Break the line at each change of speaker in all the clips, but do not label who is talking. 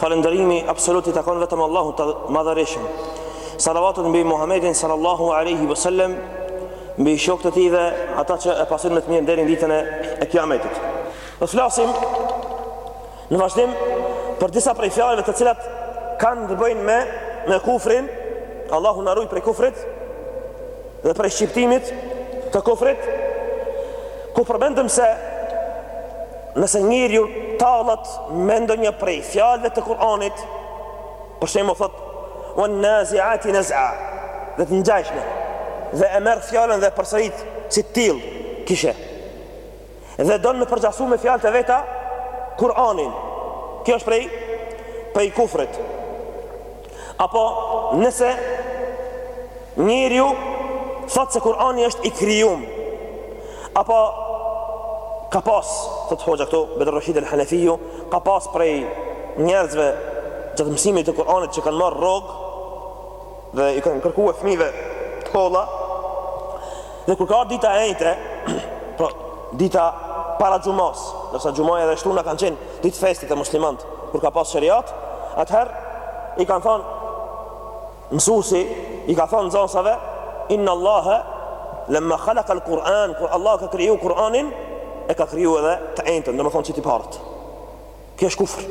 Falëndërimi absolut i takon vetëm Allahut të madhërishëm. Salavatët mbi Muhammedin sallallahu aleyhi vësallem, mbi shokët e tij dhe ata që e pasojnë me të mirë deri n'ditën e kiametit. Do të flasim, në vazhdim, për disa prej fjalëve të cilat kanë të bëjnë me, me kufrin, Allahu na rujt prej kufrit dhe prej shqiptimit të kufrit, ku përmendëm se Nëse njeriu tallet me ndonjë prej fjalëve të Kur'anit, për shembull thotë wan nazi'ati naz'a, dhe të ngjashme, dhe e merr fjalën dhe përsërit si të tillë, kishe. Dhe don me përgjasu me fjalët e veta Kur'anin. Kjo është prej prej kufrit. Apo nëse njeriu thotë se Kur'ani është i krijum, apo ka pas, thotë hoxha këtu, Bedr Rashid al-Hanafiu, ka pas prej njerëzve gjatë mësimit të Kur'anit që kanë marrë rrogë dhe i kanë kërku fëmijëve të holla, Dhe kur ka ardhë dita e enjte, pra dita para xhumasë, ndërsa xhumaja dhe shtuna kanë qenë ditë feste te muslimantë, kur ka pas sheriat, atëherë i kanë thënë mësuesi i ka thënë nxënësave inna Allahe lemma khalaqa al-Kur'an kur Allah ka kriju Kur'anin e ka kriju edhe të enjtën domethonë qiti paret kjo është kufrë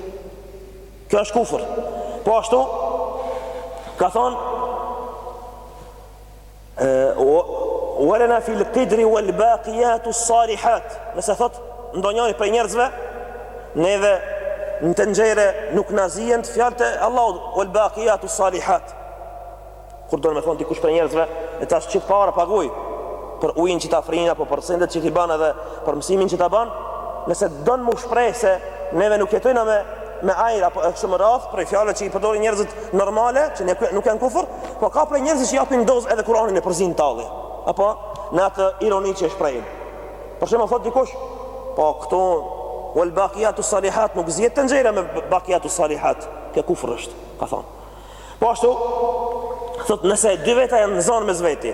kjo është kufrë po ashtu ka thonë Wa lana fil qidri wal baqiyatu salihat. Nëse thot ndonjëri prej njerëzve, neve në tenxhere nuk na zihen te fjalët e Allahut wal baqiyatu salihat. Kur don me thon dikush prej njerëzve, e tash qit para paguj për ujin që ta fryn apo për sendet që t'i ban edhe për mësimin që ta ban, nëse don me shpreh se neve nuk jetojna me me ajër apo kështu me radhë, prej fjalëve që i përdorin njerëzit normale, që nuk janë kufër, po ka prej njerëzve që japin dozë edhe Kur'anin e përzin n'tallje. Apo në atë ironi që e shprehin. Për shembull thotë dikush, po këtu wal baqiyatu salihat nuk zihet tenxherja me baqiyatu salihat, kjo kufër është, ka thonë. Po ashtu thotë nëse dy veta janë zonë mes veti.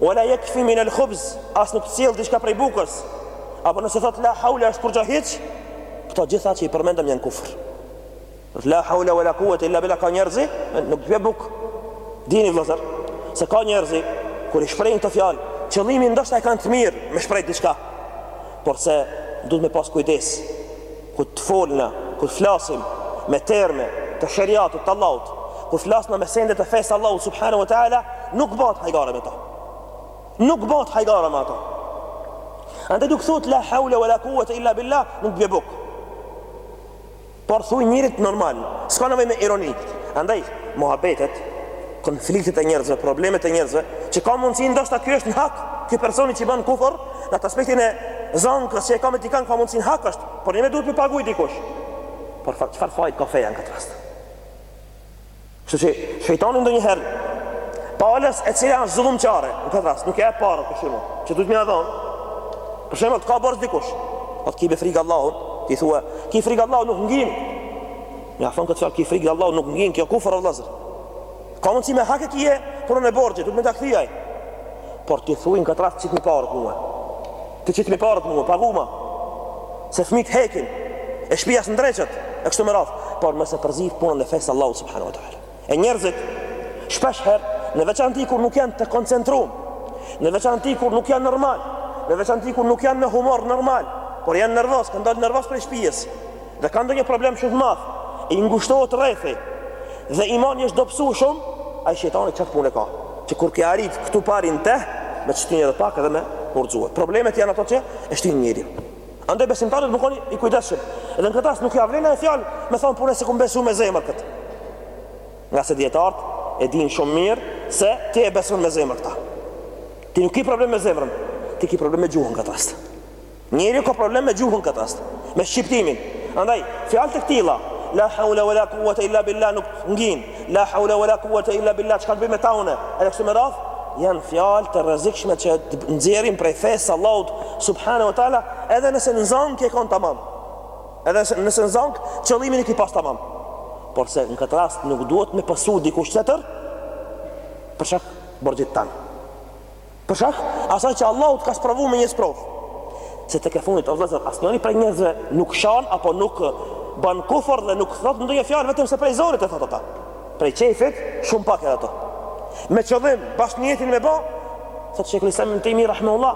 Wala yakfi min al khubz, as nuk t'sjell diçka prej bukës. Apo nëse thot la hawla është kurrgjo hiç, këto gjitha që i përmendëm janë kufër. La hawla wala quwwata illa billah ka njerëzi, nuk t'jep bukë. Dini vëllazër, se ka njerëzi kur i shprehin këto fjalë, qëllimin ndoshta e kanë të mirë me shpreh diçka. Por se duhet me pas kujdes. Kur të folna, kur të flasim me terme të sheriatit të Allahut, kur flasna me sende të fesë të Allahut subhanahu wa taala, nuk bahet hajgare me ta. Nuk bahet hajgare me ta. Andaj duke thot la haula wala quwata illa billah, nuk bie buk. Por thuj njerit, normal, s'ka nevojë me ironi. Andaj muhabetet, konfliktet e njerëzve, problemet e njerëzve, që ka mundësi ndoshta ky është në hak, ky personi që ban kufër, Në atë aspektin e zankës që e ka me dikan ka mundësi n'hak është, por ne duhet me paguj dikush. Por fa, çfarë fajt ka feja në këtë rast? Kështu që shejtani ndonjëherë, palës e cilja është zullumqare, në këtë rast, nuk ja ka parë, për shembull, që duhet me ia dhonë, për shembull, të ka borxh dikush, o të ki be frikë Allahut, ti thua, ki frikë Allahut nuk ngin, ma thon çfarë, ki frikë Allahut nuk ngin, kjo kufër o vlazër, Ka mundësi me hak e kije punën e borxhit, duhet me ta kthi ai. Por ti thuj n'këtë rast qitmi paret mue. Ti qitmi paret mue, paguma. Se fmijt hekin, e shpia s'ndreqet, e kështu me radhë. Por mos e përzi punën e fesë Allahu subhanahu wa ta'ala. E njerëzit, shpesh herë, në veçanti kur nuk janë të koncentrum, në veçanti kur nuk janë normal, në veçanti kur nuk janë në humor normal, por janë nervoz, ka dol nervoz prej shpijes, Dhe ka ndonjë problem shumë të madh, i ngushtohet rrethi dhe imani është dobësuar shumë, ai shejtani çat punë ka. Që kur ke arrit këtu pari te, me të shtinë edhe pak edhe me rrxue. Problemet janë ato që e shtin njerin. Andaj besimtari me kon i kujdeshëm. Edhe në këtë rast nuk ja vlen ajo fjalë me thon po unë s'e kom besu me zemër kët. Ngase dijetarët e din shumë mirë se ti e beson me zemër këta. Ti nuk ke problem me zemrën, ti ke problem me gjuhën n'këtë rast. Njeriu ka problem me gjuhën n'këtë rast, me shqiptimin. Andaj, fjalë të këtilla, la hawla wala quwwata illa billah nuk ngin, la hawla wala quwwata illa billah çka të bëj me ta unë, edhe kështu me radhë, janë fjalë të rrezikshme që të nxjerrin prej fesë së Allahut subhanahu wa taala, edhe nëse në zankë je kon tamam. Edhe nëse në zankë qëllimin e ke pas tamam. Por se në këtë rast nuk duhet me pësu dikush tjetër për shkak borxhit tan. Për shkak asaj që Allahu të ka sprovu me një sprovë. Se tek e fundit, o vëllezër, asnjëri prej njerëzve nuk shan apo nuk ban kufër dhe nuk thot ndonjë fjalë vetëm se prej zorit e thot ata. Prej qejfit, shumë pak edhe ato. Me qëllim, bash nijetin me ba, thot Sheikhul Islam Ibn Taymi rahimahullah,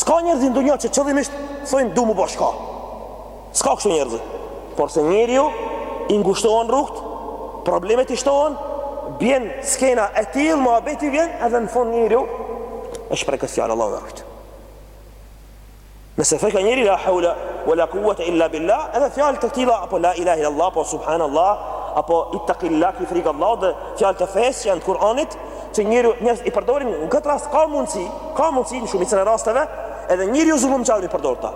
s'ka njerëzi në dunja që qëllimisht thonë du m'u bo shka. S'ka kështu njerëzi Por se njeriu I ngushtohen rrugt Problemet i shtohen Bjen skena e tillë Muhabeti vjen Edhe në fund njeriu E shpreh këtë fjalë Allahu na rujt Nëse thotë njeri La hawla Wa la kuwata illa billah Edhe fjalë të tilla Apo la ilaha illa Allah Apo subhanallah Apo ittaqillah Ki frikë Allah Dhe fjalë të fesë Që janë të Kur'anit Që njeriu Njerëzit i përdorin Në këtë rast ka mundësi Ka mundësi Në shumicën e rasteve Edhe njeriu zullumqar i përdor ta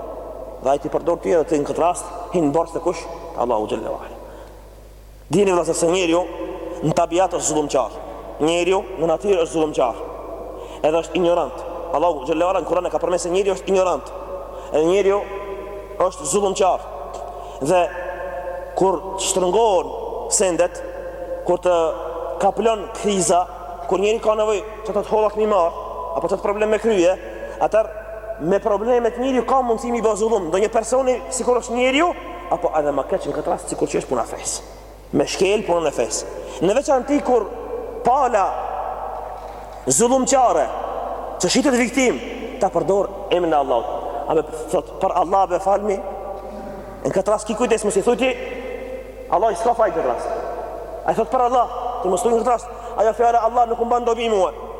Dhe ai ti përdor ti edhe ti në këtë rast, hin borxh te kush, te Allahu xhel-le ue ala. Dini vëllazër se njeriu në tabiat është zullumqar. Njeriu në natyrë është zullumqar. Edhe është injorant. Allahu xhel-le ue ala në Kuran e ka përmend se njeriu është injorant. Edhe njeriu është zullumqar. Dhe kur shtrëngohen sendet, kur të kaplon kriza, kur njeriu ka nevojë ato të holla me i marrë, apo qat problem me krye, Atëherë me problemet njeriu ka mundësi me i bo zullum ndonjë personi sikur është njeriu apo edhe ma keq në këtë rast sikur që është puna e fesë. Me shkel punën e fesë. Në veçanti kur pala zullumqare që shitet viktimë ta përdor emrin e Allahut. A be thot për Allah be falmi? Në këtë rast ki kujdes mos i thuj ti Allahi s'ka faj në këtë rast. Ai thot për Allah, ti mos thuj në këtë rast. Ajo fjala Allah nuk m'ban dobi mua.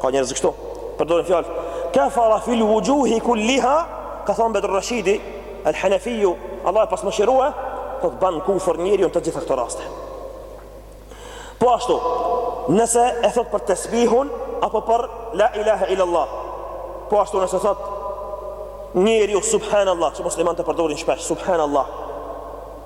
Ka njerëz këto, përdorin fjalë kafara fil wujuhi kulliha, ka thon Bedr Rashidi, El Hanafiu, Allahu e pastë mëshirue, thot ban kufër njeriu në të gjitha këto raste. Po ashtu, nëse e thot për tesbihun apo për la ilaha illa Allah. Po ashtu nëse thot njeriu subhanallah, që muslimanët e përdorin shpesh subhanallah.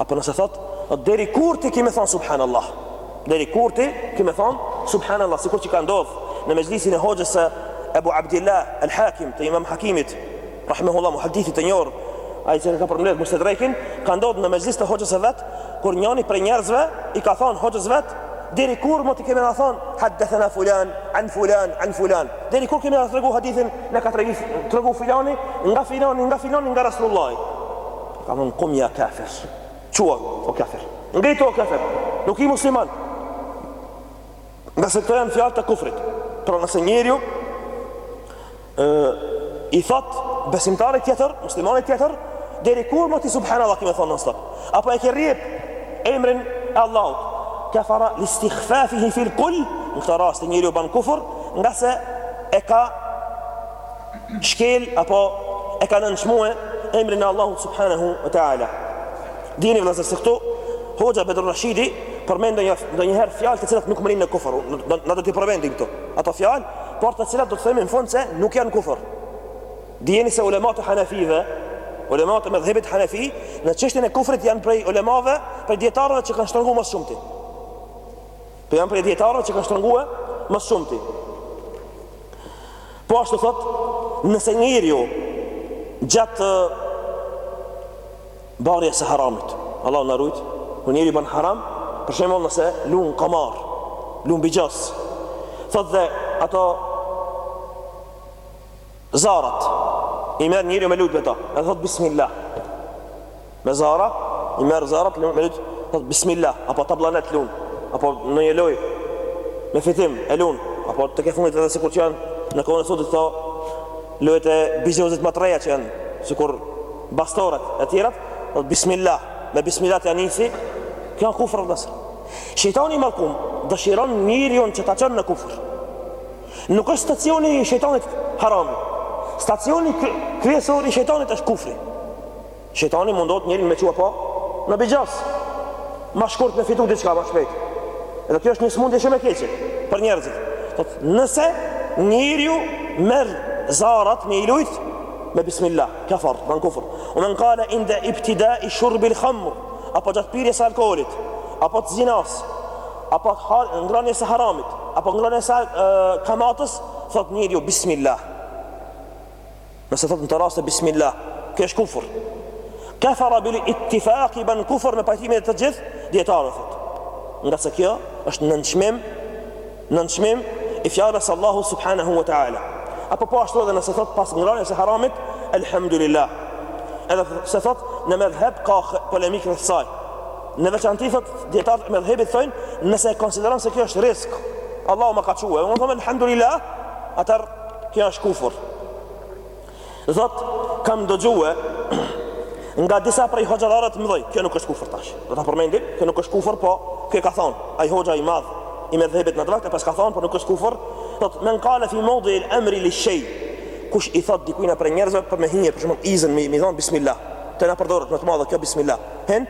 Apo nëse thot, o deri kur ti ki me thonë Subhanallah? Deri kur ti ki me thonë Subhanallah? Sikur që ka ndodh në mexhlisin e hoxhës së Ebu Abdillah El Hakim të imam Hakimit, rahimehullah muhadithit të njohur, ai që ka përmbledh Mustedrekin, ka ndodh në mexhlis të hoxhës së vet, kur njëni prej njerëzve i ka thonë hoxhës vet, deri kur mo ti ki me na thonë, hadethena fulan, an fulan, an fulan, deri kur ki me na tregu hadithin, na ka tregu filani, nga filani, nga filani, nga Rasulullahi. Ka thon, Qum ja kafir. Çu, o kafir. Ngritu, o kafir. Nuk i musliman. Ngase këto janë fjalë të kufrit. Pra nëse njeriu i thot besimtarit tjetër, muslimanit tjetër, deri kur mo ti subhanallah ki me thon nonstop. Apo e ke rjep emrin e Allahut. Kafara listikhfafihi fil kull, në këto raste njeriu ban kufër, ngase e ka shkel apo e ka nënçmue emrin e Allahut subhanahu wa taala. Dini vëllazër se këtu Hoxha Bedr Rashidi përmend ndonjëherë fjalë të cilat nuk mërrijnë në kufër. Na do t'i përmendim këtu ato fjalë, por të cilat do të themi në fund se nuk janë kufër. Dijeni se ulemat e Hanefive, ulemat e medhhebit Hanefi, në çështjen e kufrit janë prej ulemave, prej dijetarëve që kanë shtrëngu ma së shumti. Po janë prej dijetarëve që kanë shtrëngue ma së shumti. Po ashtu thot, nëse njeriu gjatë barjes së haramit, Allahu na rujtë, kur njeriu ban haram, për shembull nëse lun komar, lun bixhoz, thot dhe ato Zarrat i merr njeriu me lujt me to, edhe thot bismillah. Me zarra i merr zarrat me lujt, thot bismillah, apo tablanet lun, apo në një loj me fitim e lun, apo tek e fundit edhe sikur që janë në kohën e sotit këto lojët e bixhozit më të reja që janë sikur bastoret e tjera, thot bismillah, me bismillah ta nisi, kjo a kufër vëllezër. Shejtani i mallkum dëshiron njeriun që ta çon në kufër. Nuk është stacioni i shejtanit harami. Stacioni kryesor i shejtanit është kufri. Shejtani mundohet njerin me çua pa po, në bixhoz. Ma shkurt me fitu diçka më shpejt. Dhe kjo është një smundje shumë e keqe për njerëzit. Thot, nëse njeriu merr zarat me i lujt me bismillah, kefer, ban kufër. U men kale inde ibtidai shurbil khamr, apo gjatë pirjes së alkoholit, apo të zinas, apo ngrënies së haramit, apo ngrënies së kamatës, thot njeriu bismillah. Nëse thot në kto raste bismillah, kjo është kufër. Kafara bil ittifaqi, bën kufër me pajtimin e të gjithë dijetarëve thot. Ngase kjo është nënçmim, nënçmim i fjalës së Allahut subhanahu wa taala. Apo po ashtu edhe nëse thot pas ngrënies së haramit, alhamdulillah. Edhe se thot në medhheb ka polemikë të ksaj. Në veçanti thot dijetarët e medhhebit thon, nëse e konsideron se kjo është rizk, Allahu më ka çue, unë them alhamdulillah, atëher kjo është kufur. Thot kam dëgjue nga disa prej hoxhallarëve të mëdhenj, kjo nuk është kufur tash. Do ta përmendim, kjo nuk është kufur, po kjo ka thon, ai hoxha i madh i medhhebit në at vakt, e pas ka thon, po nuk është kufur. Thot men qala fi mawdi al-amri li shay. Kush i thot dikujt për njerzve për me hi, për shembull izën me i thon bismillah. Te na përdoret me të madhe kjo bismillah. Hin,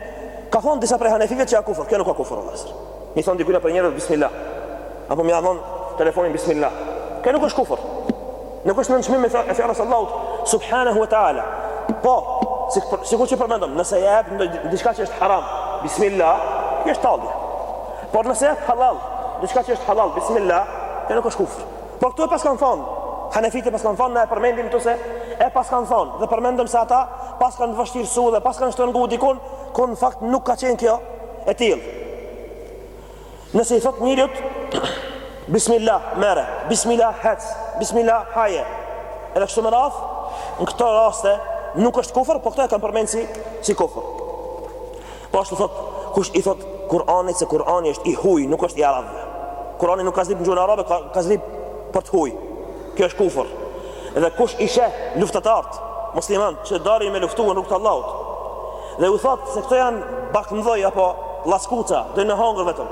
ka thonë disa prej hanefive që a kufër, kjo nuk a kufër vllazër. Me i thonë dikujna për njerëz, bismillah. Apo me ia dhon telefonin, bismillah. Kjo nuk është kufër. Nuk është nënçmim i fjalës Allahut, subhanahu wa ta'ala. Po, si, sikur që përmendëm, nëse ja jep diçka që është haram, bismillah, kjo është tallje. Por nëse jep halal, diçka që është halal, bismillah, kjo nuk është kufër. Po këtu e pas kanë thonë, Hanefit e pas kanë thonë, na e përmendim këtu se e pas kanë thonë, dhe përmendëm se ata pas kanë vështirësu dhe pas kanë shtërngu dikun, kur në fakt nuk ka qenë kjo e tillë. Nëse i thotë njeriut, Bismillah, merre, Bismillah, hec, Bismillah, haje, edhe kështu me radhë, në këto raste nuk është kufër, po këto e kanë përmend si, si kufër. Po ashtu thot, kush i thot Kur'anit se Kur'ani është i huj, nuk është i arabëve. Kur'ani nuk ka zbrit në gjuhën arabe, ka, ka zbrit për të huj. Kjo është kufër. Dhe kush i sheh luftatart musliman që dalin me luftu në rrugt të Allahut. Dhe u thot se këto janë barkmëdhej apo llaskuca, dojn me hangër vetëm.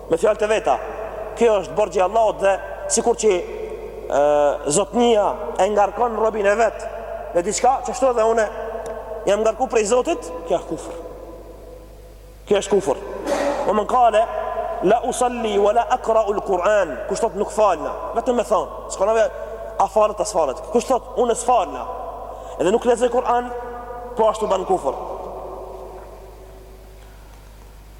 Me fjalë të veta, kjo është borxh i Allahut dhe sikur që Zotnia e ngarkon robin e vet me diçka, ashtu edhe unë jam ngarku prej Zotit, kjo është kufër. Kjo është kufër. Au men kale, la usalli wa la akra ul Kur'an, kush thot nuk falna, vetëm me thonë, s'ka nevojë a falet as falet, kush thot unë s'falna, edhe nuk lezoj Kur'an, po ashtu banë kufër.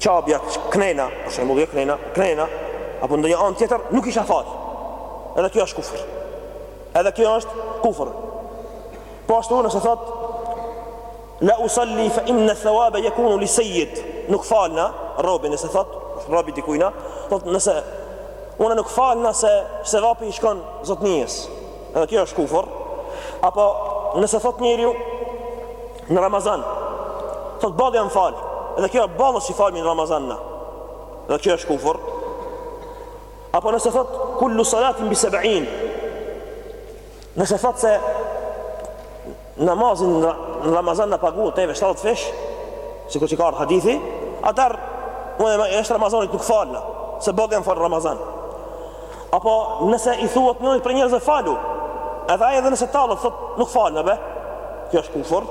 Qabja, Knena, për shembull, jo Knena, Knena, apo ndonjë anë tjetër, nuk isha falë. Edhe kjo është kufër. Edhe kjo është kufër. Po ashtu nëse thot La usalli fa inna thawaba yakunu li sayyid. Nuk falna, robi nëse thot, robi dikujna, thot nëse unë nuk falna se sevapi i shkon zotnies. Edhe kjo është kufër. Apo nëse thot njeriu në Ramazan, thot boll jam fal. Edhe kjo boll si falmi në Ramazan. Edhe kjo është kufër. Apo nëse thot kullu salatin bi seb'in. Nëse thot se namazin në Ramazan na paguhet neve 70 fish, sikur që ka ardh hadithi, atër, unë jashtë Ramazanit nuk falna, se boll jam falë Ramazan. Apo nëse i thuhet njënit prej njerëzve falu, edhe ai edhe nëse tallet, thot, nuk falna be, kjo është kufër,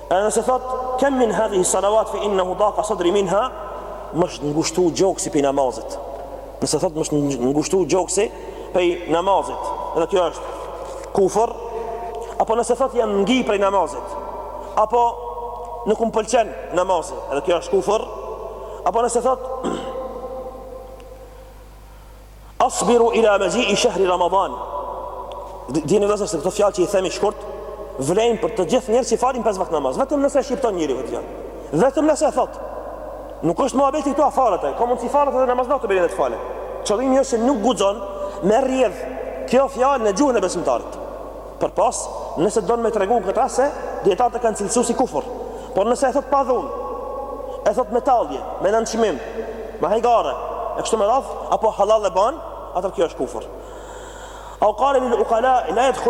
Edhe nëse thotë, kam min hadhihi salawat fi innahu daqa sadri minha, më është ngushtu gjoksi prej namazit. Nëse thotë më është ngushtu gjoksi prej namazit, edhe kjo është kufër, apo nëse thotë jam ngi prej namazit, apo nuk më pëlqen namazi, edhe kjo është kufër, apo nëse thotë Asbiru ila maji i shahri Ramadan. Dini vëllezër se këto fjalë që i themi shkurt vlejnë për të gjithë njerëzit që falin pesë vakte namaz. Vetëm nëse e shqipton njeriu këtë gjë. Vetëm nëse e thot. Nuk është muhabeti këtu a falet ai. Ka mundsi falet edhe namaz nate bile me të falë. Qëllimi është se nuk guxon me rrjedh kjo fjalë në gjuhën e besimtarit. Për pas, nëse don me tregu këta se dijetarët e kanë cilësuar si kufër. Por nëse e thot pa dhunë, e thot me tallje, me nënçmim, me hajgare, e kështu me radh, apo halal e bën, atëherë kjo është kufër. Au qala lil uqala la yadkhul